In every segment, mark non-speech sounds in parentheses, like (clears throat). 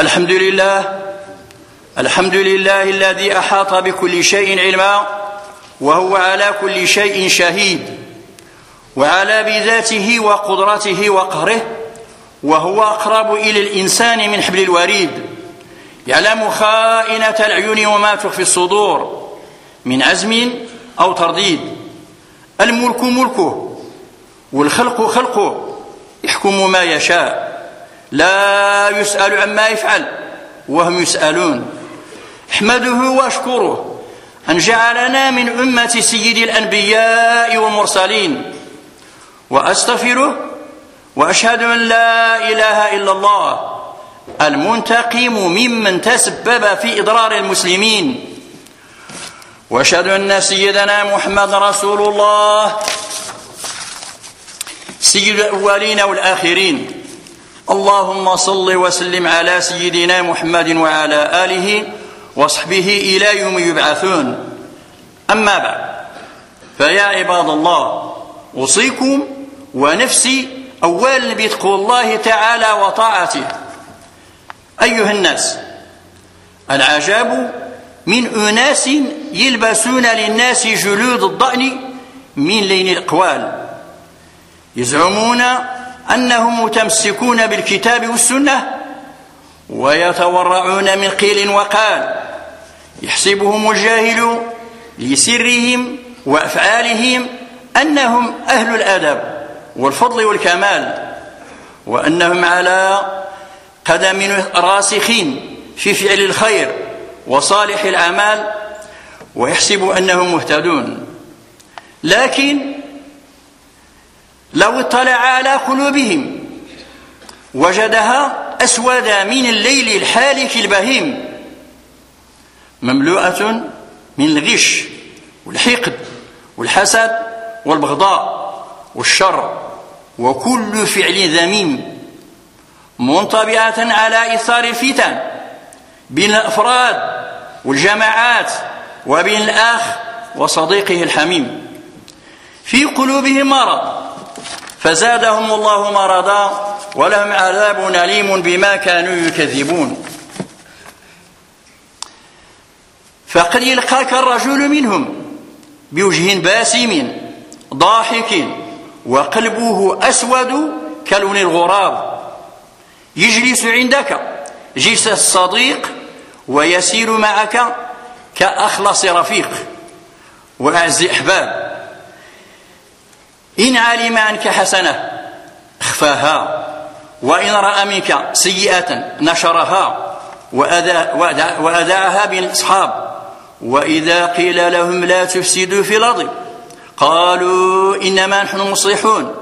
الحمد لله الحمد لله الذي أحاط بكل شيء علما وهو على كل شيء شهيد وعلى بذاته وقدرته وقهره وهو أقرب إلى الإنسان من حبل الوريد يعلم خائنة العيون وما تخفي الصدور من عزم أو ترديد الملك ملكه والخلق خلقه يحكم ما يشاء. لا يسأل عما يفعل وهم يسألون. احمده واشكره أن جعلنا من أمة سيد الأنبياء والمرسلين وأستغفره وأشهد أن لا إله إلا الله المنتقم ممن تسبب في إضرار المسلمين وأشهد أن سيدنا محمد رسول الله سيد الأولين والآخرين. اللهم صل وسلم على سيدنا محمد وعلى آله وصحبه إلى يوم يبعثون. أما بعد فيا عباد الله أوصيكم ونفسي اولا بتقوى الله تعالى وطاعته. أيها الناس العجاب من أناس يلبسون للناس جلود الضأن من لين الاقوال يزعمون أنهم متمسكون بالكتاب والسنة ويتورعون من قيل وقال. يحسبهم الجاهل لسرهم وأفعالهم أنهم أهل الأدب والفضل والكمال وأنهم على قدم راسخين في فعل الخير وصالح الأعمال ويحسب أنهم مهتدون. لكن لو اطلع على قلوبهم وجدها أسود من الليل الحالك البهيم مملوءة من الغش والحقد والحسد والبغضاء والشر وكل فعل ذميم منطبعة على إثار الفتن بين الأفراد والجماعات وبين الأخ وصديقه الحميم. في قلوبهم مرض فزادهم الله مرضا ولهم عذاب أليم بما كانوا يكذبون. فقد يلقاك الرجل منهم بوجه باسم ضاحك وقلبه أسود كلون الغراب. يجلس عندك جلس الصديق ويسير معك كأخلص رفيق. وأعز أحباب. إن علم عنك حسنة اخفاها. وإن رأى منك سيئة نشرها. وأذاعها بالأصحاب. وإذا قيل لهم لا تفسدوا في الأرض قالوا إنما نحن مصلحون.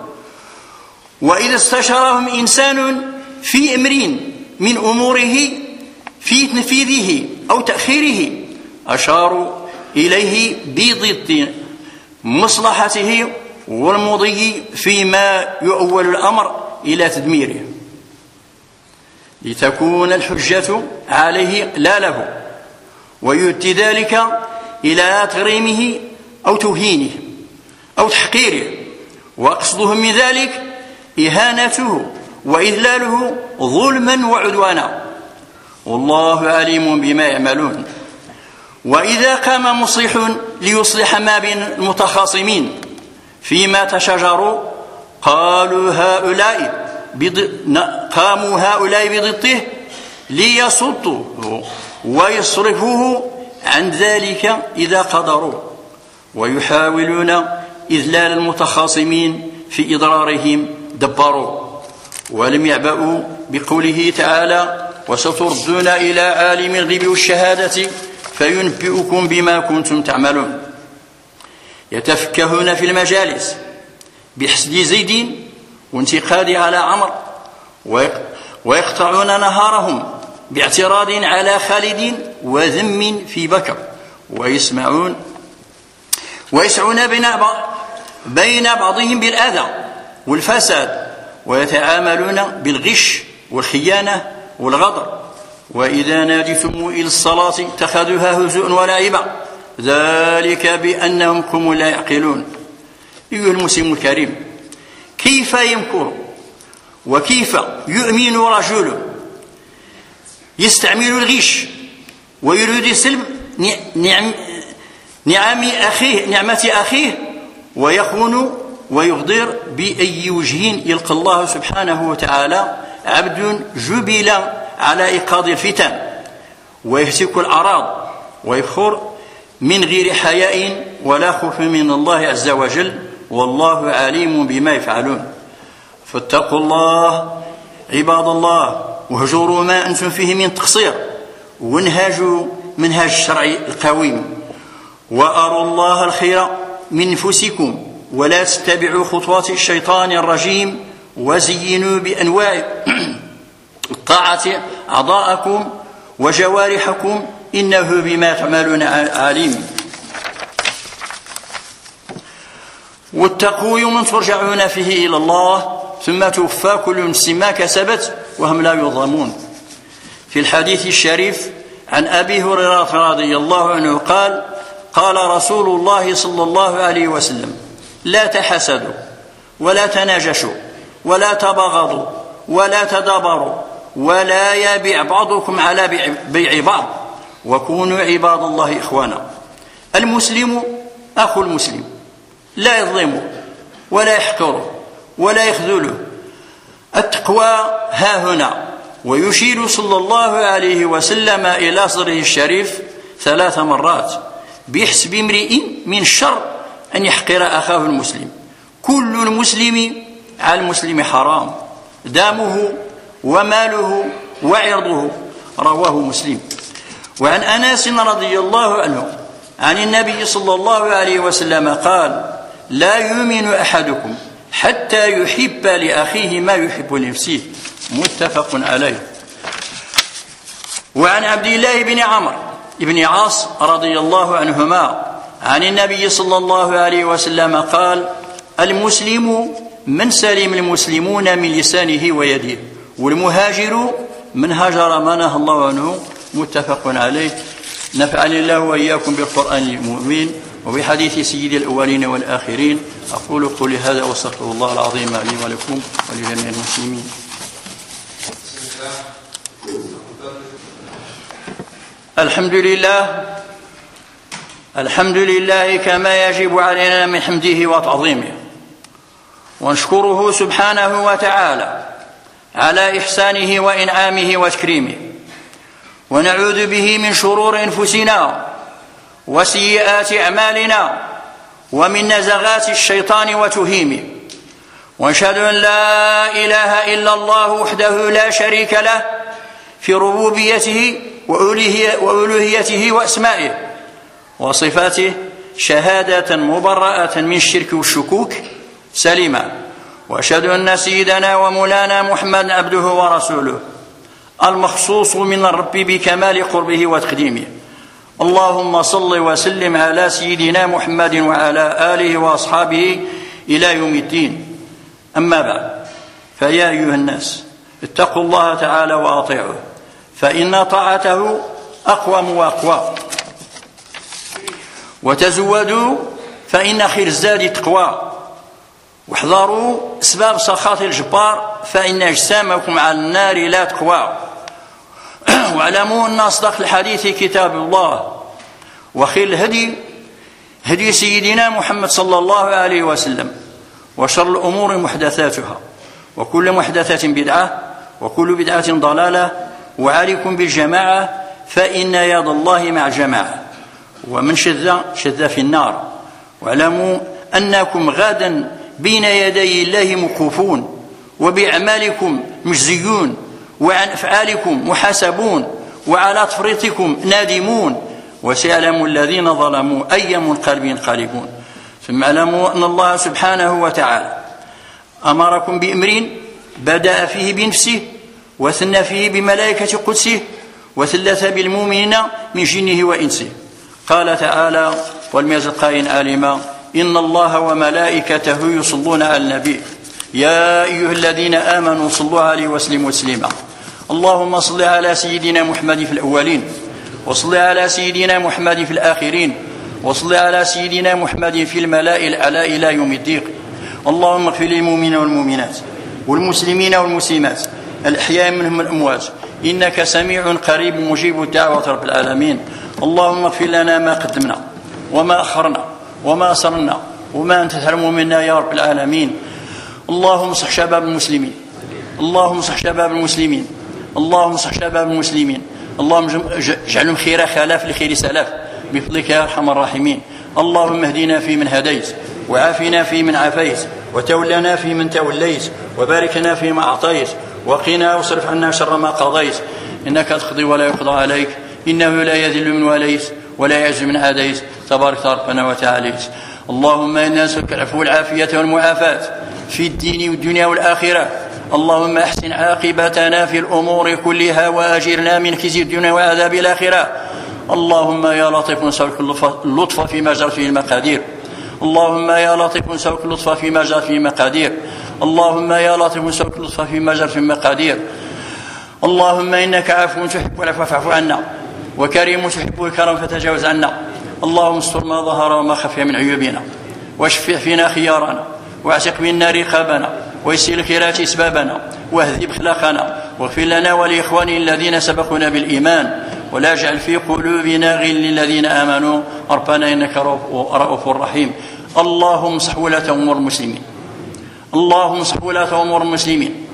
وإذا استشارهم إنسان في أمر من أموره في تنفيذه أو تأخيره أشاروا إليه بضد مصلحته والمضي فيما يؤول الأمر إلى تدميره. لتكون الحجة عليه لا له ويؤدي ذلك إلى تغريمه أو توهينه أو تحقيره. وقصدهم من ذلك إهانته وإذلاله ظلما وعدوانا. والله عليم بما يعملون. وإذا قام مصلح ليصلح ما بين المتخاصمين. فيما تشاجروا قالوا هؤلاء قاموا هؤلاء بضده ليصدوا ويصرفوه عن ذلك إذا قدروا. ويحاولون إذلال المتخاصمين في إضرارهم دبروا. ولم يعبأوا بقوله تعالى وستردون إلى عالم الغيب والشهادة فينبئكم بما كنتم تعملون. يتفكهون في المجالس بحسد زيد وانتقاد على عمر ويقطعون نهارهم باعتراض على خالد وذم في بكر ويسمعون ويسعون بين بين بعضهم بالأذى والفساد ويتعاملون بالغش والخيانة والغدر وإذا ناديتم إلى الصلاة اتخذوها هزء ولعبا ذلك بأنهم قوم لا يعقلون. أيها المسلم الكريم كيف يمكر؟ وكيف يؤمن رجل؟ يستعمل الغش ويريد سلب نعم نعم أخيه نعمة أخيه ويخون ويغدر بأي وجه يلقى الله سبحانه وتعالى. عبد جبل على إيقاظ الفتن ويهتك الأعراض ويفخر من غير حياء ولا خوف من الله عز وجل والله عليم بما يفعلون. فاتقوا الله عباد الله واهجروا ما أنتم فيه من تقصير وانهاجوا منهاج الشرع القويم. وأروا الله الخير من أنفسكم ولا تتبعوا خطوات الشيطان الرجيم وزينوا بأنواع (clears throat) الطاعة أعضاءكم وجوارحكم إنه بما تعملون عليم. واتقوا يوما ترجعون فيه إلى الله ثم توفى كل نفس ما كسبت وهم لا يظلمون. في الحديث الشريف عن أبي هريرة رضي الله عنه قال قال رسول الله صلى الله عليه وسلم لا تحسدوا ولا تناجشوا ولا تبغضوا ولا تدابروا ولا يبيع بعضكم على بيع بعض وكونوا عباد الله إخوانا. المسلم أخو المسلم. لا يظلمه ولا يحقره ولا يخذله التقوى ها هنا. ويشير صلى الله عليه وسلم إلى صدره الشريف ثلاث مرات بحسب امرئ من الشر أن يحقر أخاه المسلم. كل المسلم على المسلم حرام. دامه وماله وعرضه. رواه مسلم. وعن أنس رضي الله عنه عن النبي صلى الله عليه وسلم قال لا يؤمن أحدكم حتى يحب لأخيه ما يحب لنفسه. متفق عليه. وعن عبد الله بن عمرو بن عاص رضي الله عنهما عن النبي صلى الله عليه وسلم قال المسلم من سلم المسلمون من لسانه ويده والمهاجر من هاجر ما نهى الله عنه متفق عليه. نفعني الله وإياكم بالقرآن المؤمن وبحديث سيد الأولين والآخرين. أقول قولي هذا وأستغفر الله العظيم لي ولكم ولجميع المسلمين. الحمد لله الحمد لله كما يجب علينا من حمده وتعظيمه. ونشكره سبحانه وتعالى على إحسانه وإنعامه وتكريمه. ونعوذ به من شرور أنفسنا وسيئات أعمالنا ومن نزغات الشيطان وتهيمه. ونشهد أن لا إله إلا الله وحده لا شريك له في ربوبيته وألوهيته وأسمائه وصفاته شهادة مبرأة من الشرك والشكوك سليما وأشهد أن سيدنا ومولانا محمد عبده ورسوله. المخصوص من الرب بكمال قربه وتقديمه. اللهم صل وسلم على سيدنا محمد وعلى آله وأصحابه إلى يوم الدين. أما بعد فيا أيها الناس اتقوا الله تعالى وأطيعوه فإن طاعته أقوم وأقوى. وتزودوا فإن خير الزاد التقوى واحذروا إسباب سخط الجبار فإن أجسامكم على النار لا تقوى. واعلموا أن أصدق الحديث كتاب الله. وخير الهدي هدي سيدنا محمد صلى الله عليه وسلم وشر الأمور محدثاتها. وكل محدثة بدعة وكل بدعة ضلالة. وعليكم بالجماعة فإن يد الله مع الجماعه ومن شذ شذ في النار. واعلموا أنكم غدا بين يدي الله موقوفون وبأعمالكم مجزيون. وعن أفعالكم محاسبون وعلى تفريطكم نادمون وسيعلم الذين ظلموا أي منقلب ينقلبون ثم اعلموا أن الله سبحانه وتعالى أمركم بأمر بدأ فيه بنفسه وثنى فيه بملائكة قدسه وثلث بالمؤمنين من جنه وإنسه. قال تعالى والميز قائن عالما إن الله وملائكته يصلون على النبي. يا أيها الذين آمنوا صلوا عليه وسلموا تسليما. اللهم صل على سيدنا محمد في الأولين وصل على سيدنا محمد في الآخرين وصل على سيدنا محمد في الملاء الأعلى إلى يوم الدين اللهم اغفر للمؤمنين والمؤمنات والمسلمين والمسلمات الأحياء منهم الأموات إنك سميع قريب مجيب الدعوة رب العالمين. اللهم اغفر لنا ما قدمنا وما أخرنا وما أسرنا وما أنت تعلم منا يا رب العالمين. اللهم صح شباب المسلمين اللهم صح شباب المسلمين. اللهم صح شباب المسلمين. اللهم اجعلهم خير خلاف لخير سلاف. بفضلك يا أرحم الراحمين. اللهم اهدنا في من هديت وعافنا في من عافيت وتولنا في من توليت وبارك لنا فيما أعطيت وقنا واصرف عنا شر ما قضيت. إنك تقضي ولا يقضى عليك. إنه لا يذل من وليت ولا يعز من عاديت تبارك ربنا وتعاليت. اللهم إنا نسألك العفو والعافية والمعافاة في الدين والدنيا والآخرة. اللهم احسن عاقبتنا في الأمور كلها وأجرنا من خزي الدنيا وعذاب الآخرة. اللهم يا لطيف نسالك اللطف فيما جرت فيه المقادير. اللهم يا لطيف نسالك اللطف فيما جرت فيه المقادير. اللهم يا لطيف نسالك اللطف فيما جرت فيه المقادير. اللهم إنك عفو تحب العفو فاعف عنا. وكريم تحب الكرم فتجاوز عنا. اللهم استر ما ظهر وما خفي من عيوبنا. واشفع فينا خيارنا. واعتق منا رقابنا. ويسر الخيرات إسبابنا واهذب اخلاقنا واغفر لنا ولإخواننا الذين سبقونا بالإيمان ولا اجعل في قلوبنا غل للذين آمنوا ربنا إنك رؤوف رحيم. اللهم اصلح ولاة أمور المسلمين. اللهم اصلح ولاة أمور المسلمين.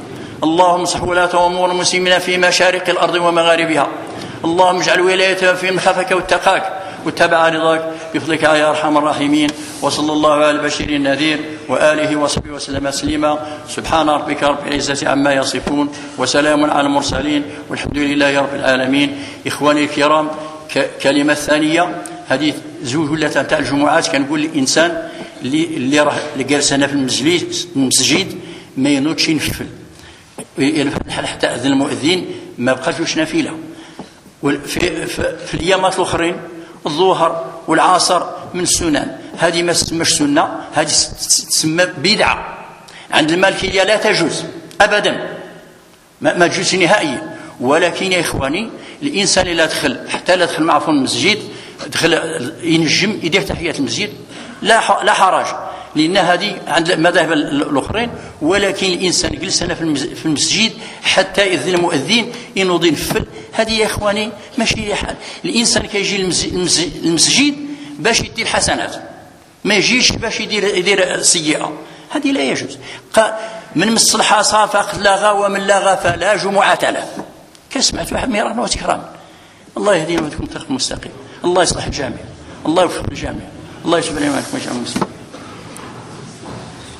اللهم اصلح ولاة أمور المسلمين في مشارق الأرض ومغاربها. اللهم اجعل ولايتهم في من خافك واتقاك. واتبع رضاك. بفضلك يا أرحم الراحمين. وصلى الله على البشير النذير وآله وصحبه وسلم تسليما. سبحان ربك رب العزة عما يصفون وسلام على المرسلين والحمد لله رب العالمين. إخواني الكرام كلمة ثانية. هذه زوج ولا تاع الجمعات كنقول للإنسان اللي اللي راه جالس هنا في المسجد المسجد ما ينوضش ينفل. حتى أذن المؤذن ما بقاش نافلة. في, في, في الأيامات الأخرين الظهر والعصر من السنن. هذه ما تسمىش سنة هذه تسمى بدعة. عند المالكية لا تجوز ابدا. ما تجوز نهائيا. ولكن يا إخواني الإنسان اذا دخل حتى لا دخل معه في المسجد دخل ينجم يدير تحية المسجد لا لا حرج. لأن هذه عند المذاهب الأخرين ولكن الإنسان يجلس هنا في المسجد حتى يذن المؤذن ينوض ينفل هذه يا إخواني ماشي حال. الإنسان كيجي المسجد باش يدير حسنات ما يجيش باش يدير يدير سيئة. هذه لا يجوز. من مس الحصى فقد لغى ومن لغى فلا جمعة له. كسمعت واحد مرارا وتكرارا الله يهدينا ويهديكم طريق مستقيم. الله يصلح الجامع الله يوفق الجامع الله يجعل لنا ويجعل المسلمين.